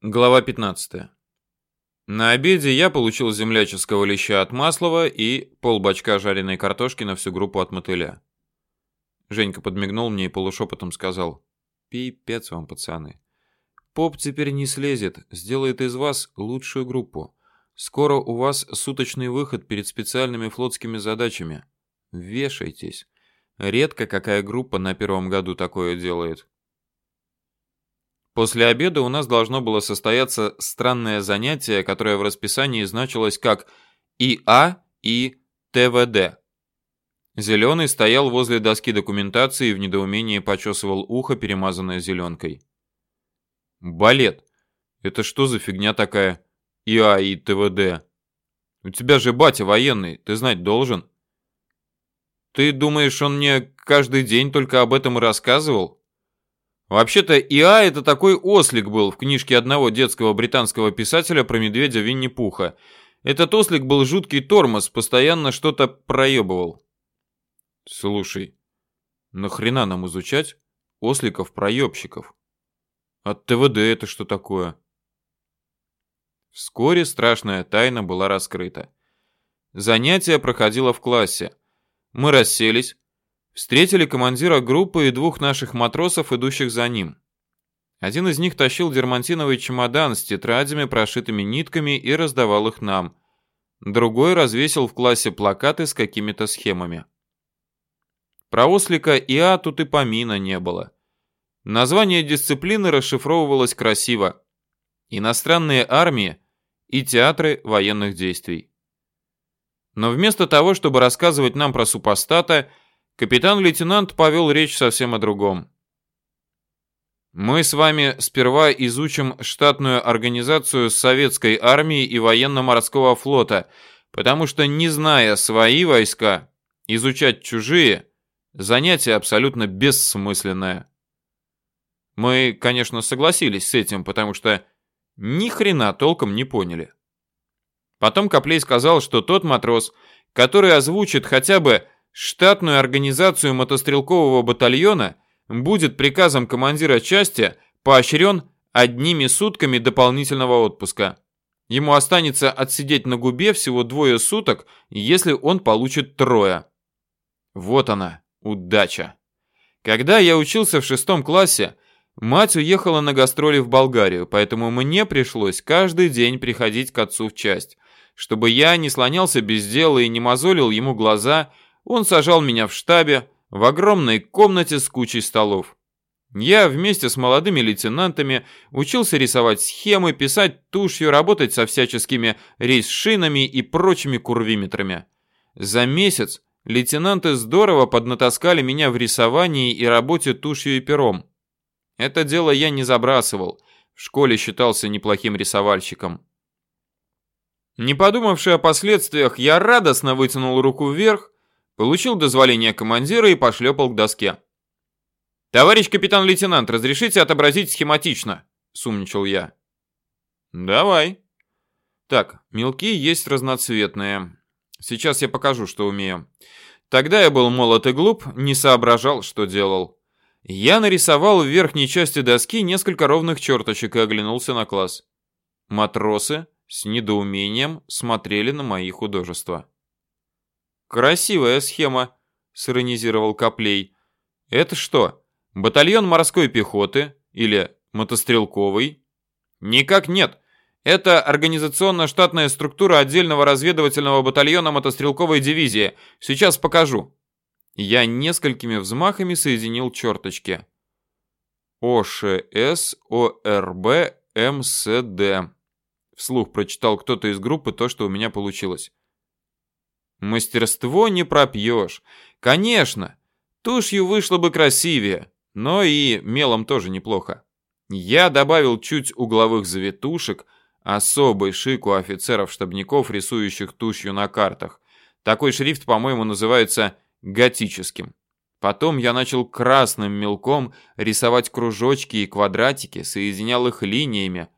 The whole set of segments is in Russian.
Глава 15. На обеде я получил земляческого леща от Маслова и полбачка жареной картошки на всю группу от мотыля. Женька подмигнул мне и полушепотом сказал: "Пипец вам, пацаны. Поп теперь не слезет, сделает из вас лучшую группу. Скоро у вас суточный выход перед специальными флотскими задачами. Вешайтесь. Редко какая группа на первом году такое делает". После обеда у нас должно было состояться странное занятие, которое в расписании значилось как ИА и ТВД. Зеленый стоял возле доски документации и в недоумении почесывал ухо, перемазанное зеленкой. «Балет! Это что за фигня такая? ИА и ТВД? У тебя же батя военный, ты знать должен». «Ты думаешь, он мне каждый день только об этом и рассказывал?» Вообще-то Иа это такой ослик был в книжке одного детского британского писателя про медведя Винни-Пуха. Этот ослик был жуткий тормоз, постоянно что-то проебывал. Слушай, нахрена нам изучать осликов-проебщиков? От ТВД это что такое? Вскоре страшная тайна была раскрыта. Занятие проходило в классе. Мы расселись, Встретили командира группы и двух наших матросов, идущих за ним. Один из них тащил дермантиновый чемодан с тетрадями, прошитыми нитками, и раздавал их нам. Другой развесил в классе плакаты с какими-то схемами. Про ослика ИА тут и помина не было. Название дисциплины расшифровывалось красиво. Иностранные армии и театры военных действий. Но вместо того, чтобы рассказывать нам про супостата, Капитан-лейтенант повел речь совсем о другом. Мы с вами сперва изучим штатную организацию советской армии и военно-морского флота, потому что, не зная свои войска, изучать чужие – занятие абсолютно бессмысленное. Мы, конечно, согласились с этим, потому что ни хрена толком не поняли. Потом Коплей сказал, что тот матрос, который озвучит хотя бы штатную организацию мотострелкового батальона будет приказом командира части поощрен одними сутками дополнительного отпуска. Ему останется отсидеть на губе всего двое суток, если он получит трое. Вот она, удача. Когда я учился в шестом классе, мать уехала на гастроли в Болгарию, поэтому мне пришлось каждый день приходить к отцу в часть, чтобы я не слонялся без дела и не мозолил ему глаза, он сажал меня в штабе, в огромной комнате с кучей столов. Я вместе с молодыми лейтенантами учился рисовать схемы, писать тушью, работать со всяческими рейс-шинами и прочими курвиметрами. За месяц лейтенанты здорово поднатаскали меня в рисовании и работе тушью и пером. Это дело я не забрасывал. В школе считался неплохим рисовальщиком. Не подумавши о последствиях, я радостно вытянул руку вверх, Получил дозволение командира и пошлепал к доске. «Товарищ капитан-лейтенант, разрешите отобразить схематично?» — сумничал я. «Давай». Так, мелки есть разноцветные. Сейчас я покажу, что умею. Тогда я был молод и глуп, не соображал, что делал. Я нарисовал в верхней части доски несколько ровных черточек и оглянулся на класс. Матросы с недоумением смотрели на мои художества. Красивая схема, сиронизировал Коплей. Это что, батальон морской пехоты или мотострелковый? Никак нет. Это организационно-штатная структура отдельного разведывательного батальона мотострелковой дивизии. Сейчас покажу. Я несколькими взмахами соединил черточки. ОШС, ОРБ, МСД. Вслух прочитал кто-то из группы то, что у меня получилось. Мастерство не пропьешь. Конечно, тушью вышло бы красивее, но и мелом тоже неплохо. Я добавил чуть угловых завитушек, особый шик у офицеров-штабников, рисующих тушью на картах. Такой шрифт, по-моему, называется готическим. Потом я начал красным мелком рисовать кружочки и квадратики, соединял их линиями,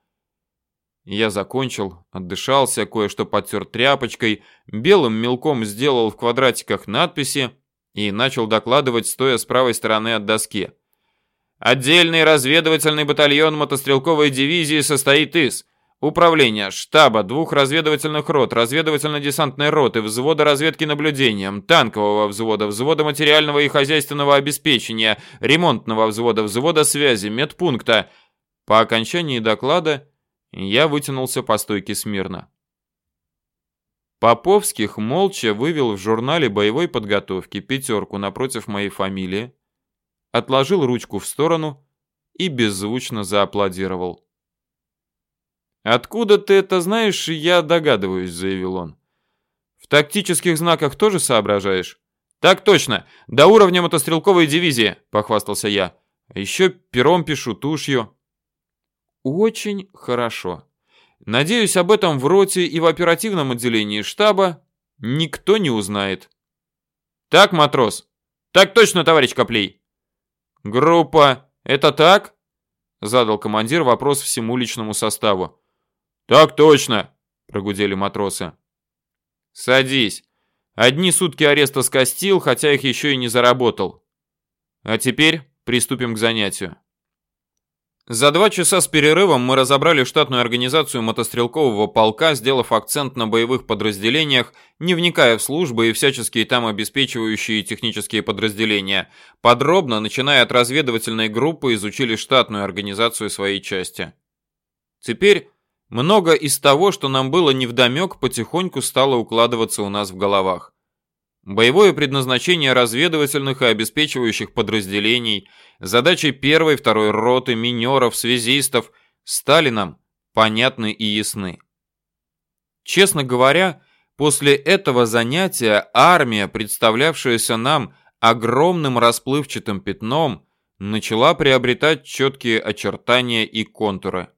я закончил, отдышался, кое-что подтер тряпочкой, белым мелком сделал в квадратиках надписи и начал докладывать, стоя с правой стороны от доски. Отдельный разведывательный батальон мотострелковой дивизии состоит из Управления, штаба, двух разведывательных рот, разведывательно-десантной роты, взвода разведки наблюдением, танкового взвода, взвода материального и хозяйственного обеспечения, ремонтного взвода, взвода связи, медпункта. По окончании доклада я вытянулся по стойке смирно. Поповских молча вывел в журнале боевой подготовки пятерку напротив моей фамилии, отложил ручку в сторону и беззвучно зааплодировал. «Откуда ты это знаешь, я догадываюсь», — заявил он. «В тактических знаках тоже соображаешь?» «Так точно! До уровня мотострелковой дивизии!» — похвастался я. «Еще пером пишу, тушью». «Очень хорошо. Надеюсь, об этом в роте и в оперативном отделении штаба никто не узнает». «Так, матрос?» «Так точно, товарищ Коплей!» «Группа, это так?» — задал командир вопрос всему личному составу. «Так точно!» – прогудели матросы. «Садись. Одни сутки ареста скостил, хотя их еще и не заработал. А теперь приступим к занятию». За два часа с перерывом мы разобрали штатную организацию мотострелкового полка, сделав акцент на боевых подразделениях, не вникая в службы и всяческие там обеспечивающие технические подразделения. Подробно, начиная от разведывательной группы, изучили штатную организацию своей части. Теперь много из того, что нам было невдомек, потихоньку стало укладываться у нас в головах. Боевое предназначение разведывательных и обеспечивающих подразделений, задачи первой, второй роты, минеров, связистов стали нам понятны и ясны. Честно говоря, после этого занятия армия, представлявшаяся нам огромным расплывчатым пятном, начала приобретать четкие очертания и контуры.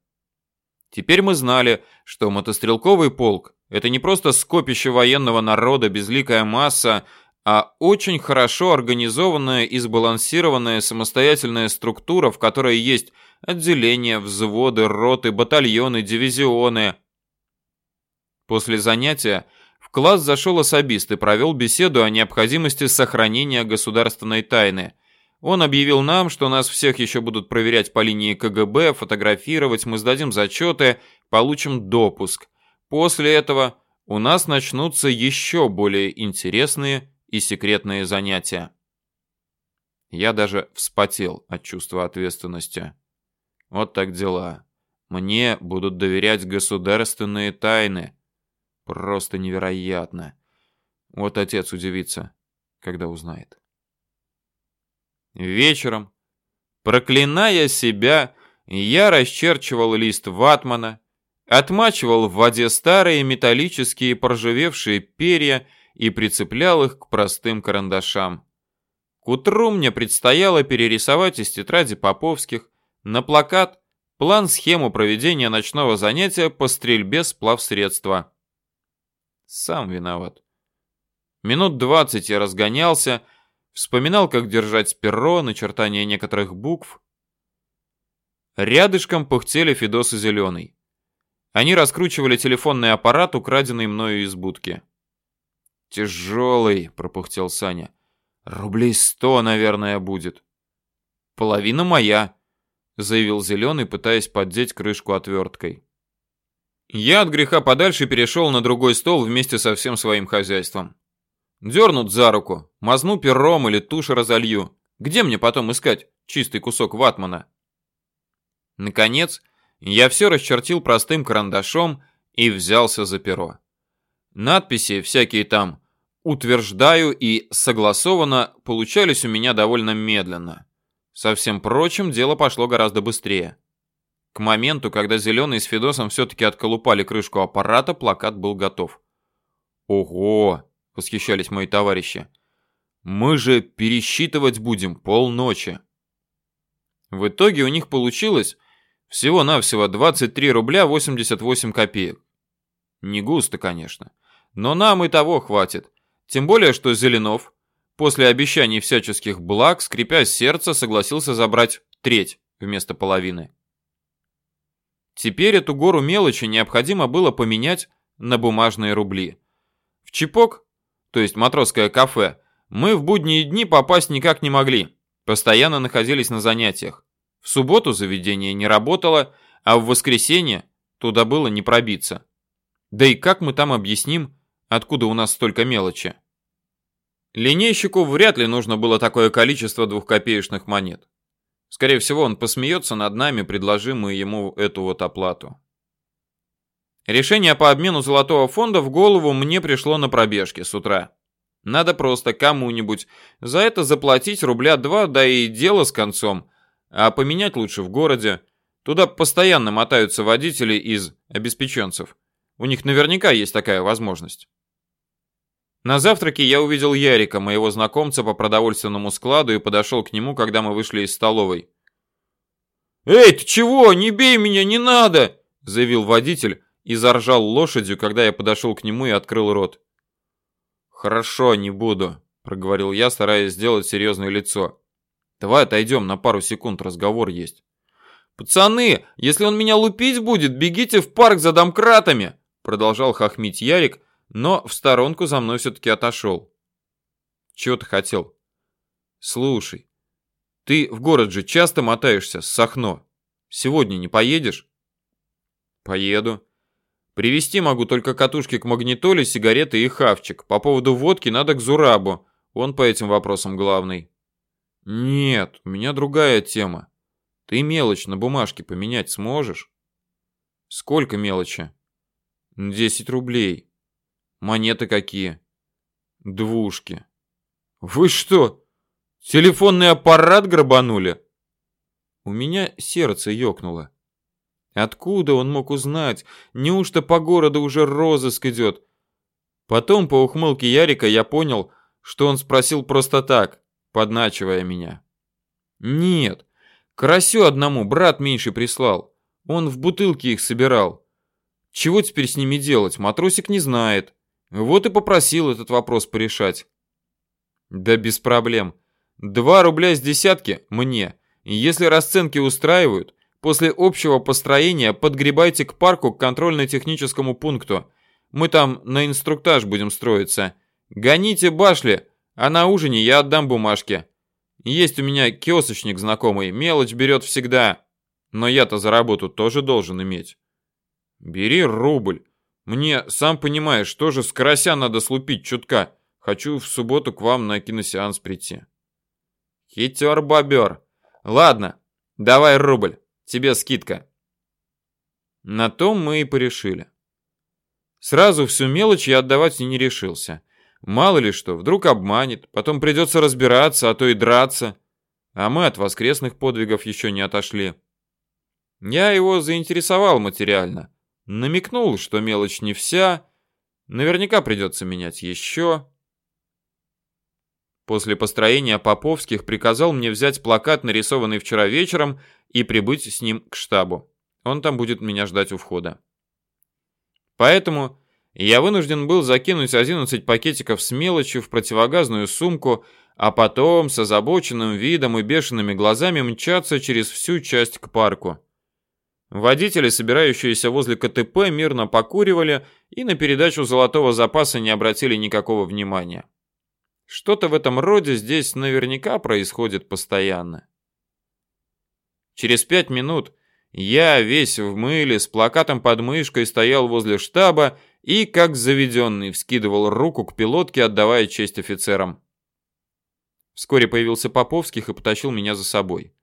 Теперь мы знали, что мотострелковый полк – это не просто скопище военного народа, безликая масса, а очень хорошо организованная и сбалансированная самостоятельная структура, в которой есть отделения, взводы, роты, батальоны, дивизионы. После занятия в класс зашел особист и провел беседу о необходимости сохранения государственной тайны – он объявил нам, что нас всех еще будут проверять по линии КГБ, фотографировать, мы сдадим зачеты, получим допуск. После этого у нас начнутся еще более интересные и секретные занятия. Я даже вспотел от чувства ответственности. Вот так дела. Мне будут доверять государственные тайны. Просто невероятно. Вот отец удивится, когда узнает. Вечером, проклиная себя, я расчерчивал лист ватмана, отмачивал в воде старые металлические поржавевшие перья и прицеплял их к простым карандашам. К утру мне предстояло перерисовать из тетради Поповских на плакат план-схему проведения ночного занятия по стрельбе с плавсредства. Сам виноват. Минут двадцать я разгонялся, Вспоминал, как держать перо, начертание некоторых букв. Рядышком пыхтели Федос и Зеленый. Они раскручивали телефонный аппарат, украденный мною из будки. «Тяжелый», — пропухтел Саня. «Рублей сто, наверное, будет». «Половина моя», — заявил Зеленый, пытаясь поддеть крышку отверткой. Я от греха подальше перешел на другой стол вместе со всем своим хозяйством. Дернут за руку, мазну пером или тушь разолью. Где мне потом искать чистый кусок ватмана? Наконец, я все расчертил простым карандашом и взялся за перо. Надписи всякие там «утверждаю» и «согласованно» получались у меня довольно медленно. Со всем прочим, дело пошло гораздо быстрее. К моменту, когда Зеленый с Федосом все-таки отколупали крышку аппарата, плакат был готов. Ого! — восхищались мои товарищи. «Мы же пересчитывать будем полночи». В итоге у них получилось всего-навсего 23 рубля 88 копеек. Не густо, конечно, но нам и того хватит. Тем более, что Зеленов после обещаний всяческих благ, скрипя сердце, согласился забрать треть вместо половины. Теперь эту гору мелочи необходимо было поменять на бумажные рубли. В чипок то есть матросское кафе, мы в будние дни попасть никак не могли. Постоянно находились на занятиях. В субботу заведение не работало, а в воскресенье туда было не пробиться. Да и как мы там объясним, откуда у нас столько мелочи? Линейщику вряд ли нужно было такое количество двухкопеечных монет. Скорее всего, он посмеется над нами, предложим мы ему эту вот оплату. Решение по обмену золотого фонда в голову мне пришло на пробежке с утра. Надо просто кому-нибудь за это заплатить рубля два, да и дело с концом. А поменять лучше в городе. Туда постоянно мотаются водители из обеспеченцев. У них наверняка есть такая возможность. На завтраке я увидел Ярика, моего знакомца по продовольственному складу, и подошел к нему, когда мы вышли из столовой. «Эй, ты чего? Не бей меня, не надо!» – заявил водитель и заржал лошадью, когда я подошел к нему и открыл рот. «Хорошо, не буду», – проговорил я, стараясь сделать серьезное лицо. «Давай отойдем, на пару секунд разговор есть». «Пацаны, если он меня лупить будет, бегите в парк за домкратами!» Продолжал хохмить Ярик, но в сторонку за мной все-таки отошел. «Чего ты хотел?» «Слушай, ты в город же часто мотаешься с Сахно. Сегодня не поедешь?» «Поеду. Привезти могу только катушки к магнитоле, сигареты и хавчик. По поводу водки надо к Зурабу. Он по этим вопросам главный». «Нет, у меня другая тема. Ты мелочь на бумажке поменять сможешь? Сколько мелочи? Десять рублей. Монеты какие? Двушки. Вы что, телефонный аппарат грабанули? У меня сердце ёкнуло. Откуда он мог узнать? Неужто по городу уже розыск идет? Потом по ухмылке Ярика я понял, что он спросил просто так, подначивая меня. Нет, Карасю одному брат меньше прислал. Он в бутылке их собирал. Чего теперь с ними делать, матросик не знает. Вот и попросил этот вопрос порешать. Да без проблем. Два рубля с десятки мне. Если расценки устраивают, после общего построения подгребайте к парку к контрольно-техническому пункту. Мы там на инструктаж будем строиться. Гоните башли, а на ужине я отдам бумажки. Есть у меня киосочник знакомый, мелочь берет всегда. Но я-то за работу тоже должен иметь. Бери рубль. Мне, сам понимаешь, тоже с карася надо слупить чутка. Хочу в субботу к вам на киносеанс прийти. Хитер бобер. Ладно, давай рубль. Тебе скидка. На том мы и порешили. Сразу всю мелочь я отдавать не решился. Мало ли что, вдруг обманет, потом придется разбираться, а то и драться. А мы от воскресных подвигов еще не отошли. Я его заинтересовал материально. Намекнул, что мелочь не вся. Наверняка придется менять еще. После построения Поповских приказал мне взять плакат, нарисованный вчера вечером, и прибыть с ним к штабу. Он там будет меня ждать у входа. Поэтому я вынужден был закинуть 11 пакетиков с мелочью в противогазную сумку, а потом с озабоченным видом и бешеными глазами мчаться через всю часть к парку. Водители, собирающиеся возле КТП, мирно покуривали и на передачу золотого запаса не обратили никакого внимания. Что-то в этом роде здесь наверняка происходит постоянно. Через пять минут я, весь в мыле, с плакатом под мышкой, стоял возле штаба и, как заведенный, вскидывал руку к пилотке, отдавая честь офицерам. Вскоре появился Поповских и потащил меня за собой.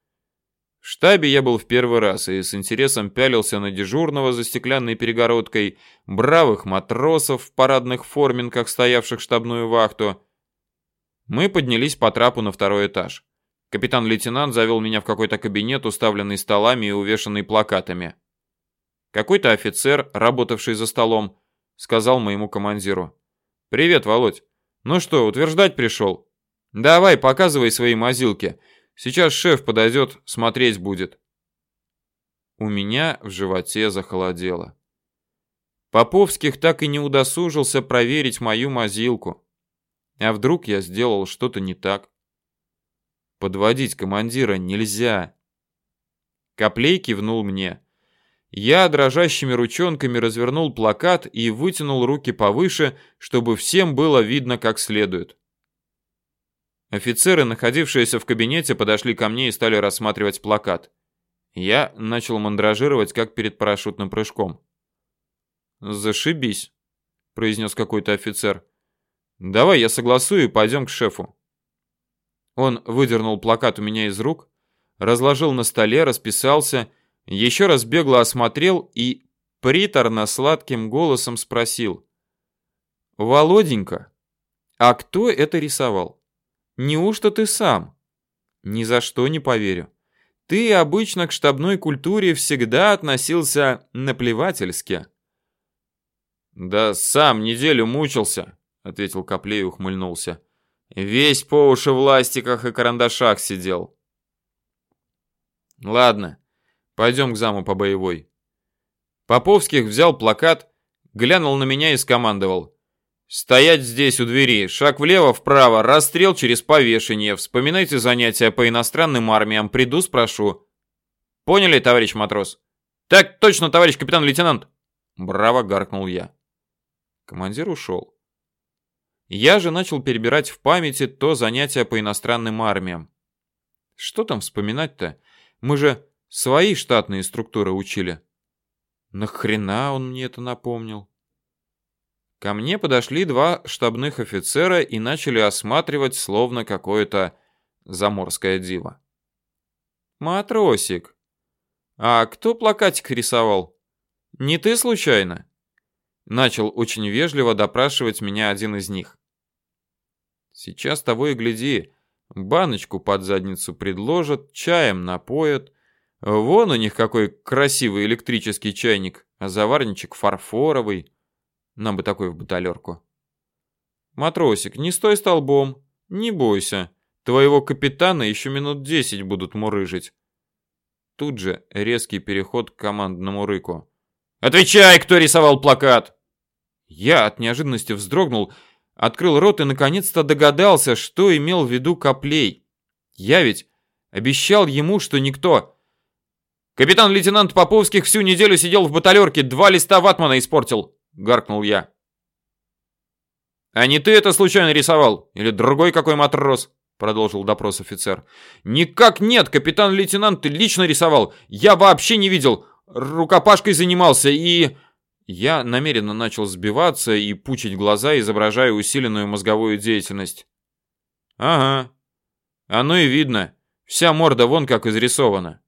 В штабе я был в первый раз и с интересом пялился на дежурного за стеклянной перегородкой, бравых матросов в парадных форминках, стоявших штабную вахту. Мы поднялись по трапу на второй этаж. Капитан-лейтенант завел меня в какой-то кабинет, уставленный столами и увешанный плакатами. Какой-то офицер, работавший за столом, сказал моему командиру. «Привет, Володь. Ну что, утверждать пришел? Давай, показывай свои мазилки. Сейчас шеф подойдет, смотреть будет». У меня в животе захолодело. Поповских так и не удосужился проверить мою мазилку. А вдруг я сделал что-то не так? Подводить командира нельзя. Коплей кивнул мне. Я дрожащими ручонками развернул плакат и вытянул руки повыше, чтобы всем было видно как следует. Офицеры, находившиеся в кабинете, подошли ко мне и стали рассматривать плакат. Я начал мандражировать, как перед парашютным прыжком. «Зашибись», — произнес какой-то офицер. «Давай я согласую и пойдем к шефу». Он выдернул плакат у меня из рук, разложил на столе, расписался, еще раз бегло осмотрел и приторно-сладким голосом спросил. «Володенька, а кто это рисовал? Неужто ты сам?» «Ни за что не поверю. Ты обычно к штабной культуре всегда относился наплевательски». «Да сам неделю мучился», — ответил Коплей и ухмыльнулся. «Весь по уши в ластиках и карандашах сидел». «Ладно, пойдем к заму по боевой». Поповских взял плакат, глянул на меня и скомандовал. «Стоять здесь у двери, шаг влево, вправо, расстрел через повешение, вспоминайте занятия по иностранным армиям, приду, спрошу». «Поняли, товарищ матрос?» «Так точно, товарищ капитан-лейтенант!» Браво гаркнул я. Командир ушел. Я же начал перебирать в памяти то занятие по иностранным армиям. Что там вспоминать-то? Мы же свои штатные структуры учили. Нахрена он мне это напомнил? Ко мне подошли два штабных офицера и начали осматривать словно какое-то заморское диво. «Матросик, а кто плакатик рисовал? Не ты случайно?» Начал очень вежливо допрашивать меня один из них. Сейчас того и гляди, баночку под задницу предложат, чаем напоят. Вон у них какой красивый электрический чайник, а заварничек фарфоровый. Нам бы такой в баталерку. Матросик, не стой столбом, не бойся. Твоего капитана еще минут десять будут мурыжить. Тут же резкий переход к командному рыку. «Отвечай, кто рисовал плакат!» Я от неожиданности вздрогнул, открыл рот и наконец-то догадался, что имел в виду Коплей. Я ведь обещал ему, что никто... Капитан-лейтенант Поповских всю неделю сидел в баталерке, два листа ватмана испортил, гаркнул я. А не ты это случайно рисовал? Или другой какой матрос? Продолжил допрос офицер. Никак нет, капитан-лейтенант ты лично рисовал. Я вообще не видел. Рукопашкой занимался и... Я намеренно начал сбиваться и пучить глаза, изображая усиленную мозговую деятельность. Ага. Оно и видно. Вся морда вон как изрисована.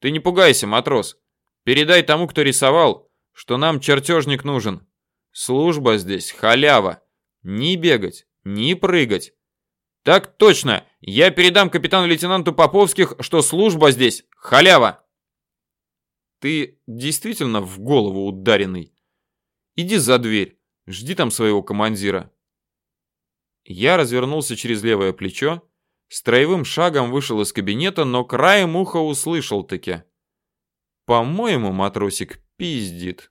Ты не пугайся, матрос. Передай тому, кто рисовал, что нам чертежник нужен. Служба здесь халява. Ни бегать, ни прыгать. Так точно. Я передам капитану-лейтенанту Поповских, что служба здесь халява. Ты действительно в голову ударенный. Иди за дверь, жди там своего командира. Я развернулся через левое плечо, строевым шагом вышел из кабинета, но краем уха услышал таки. По-моему, матросик пиздит.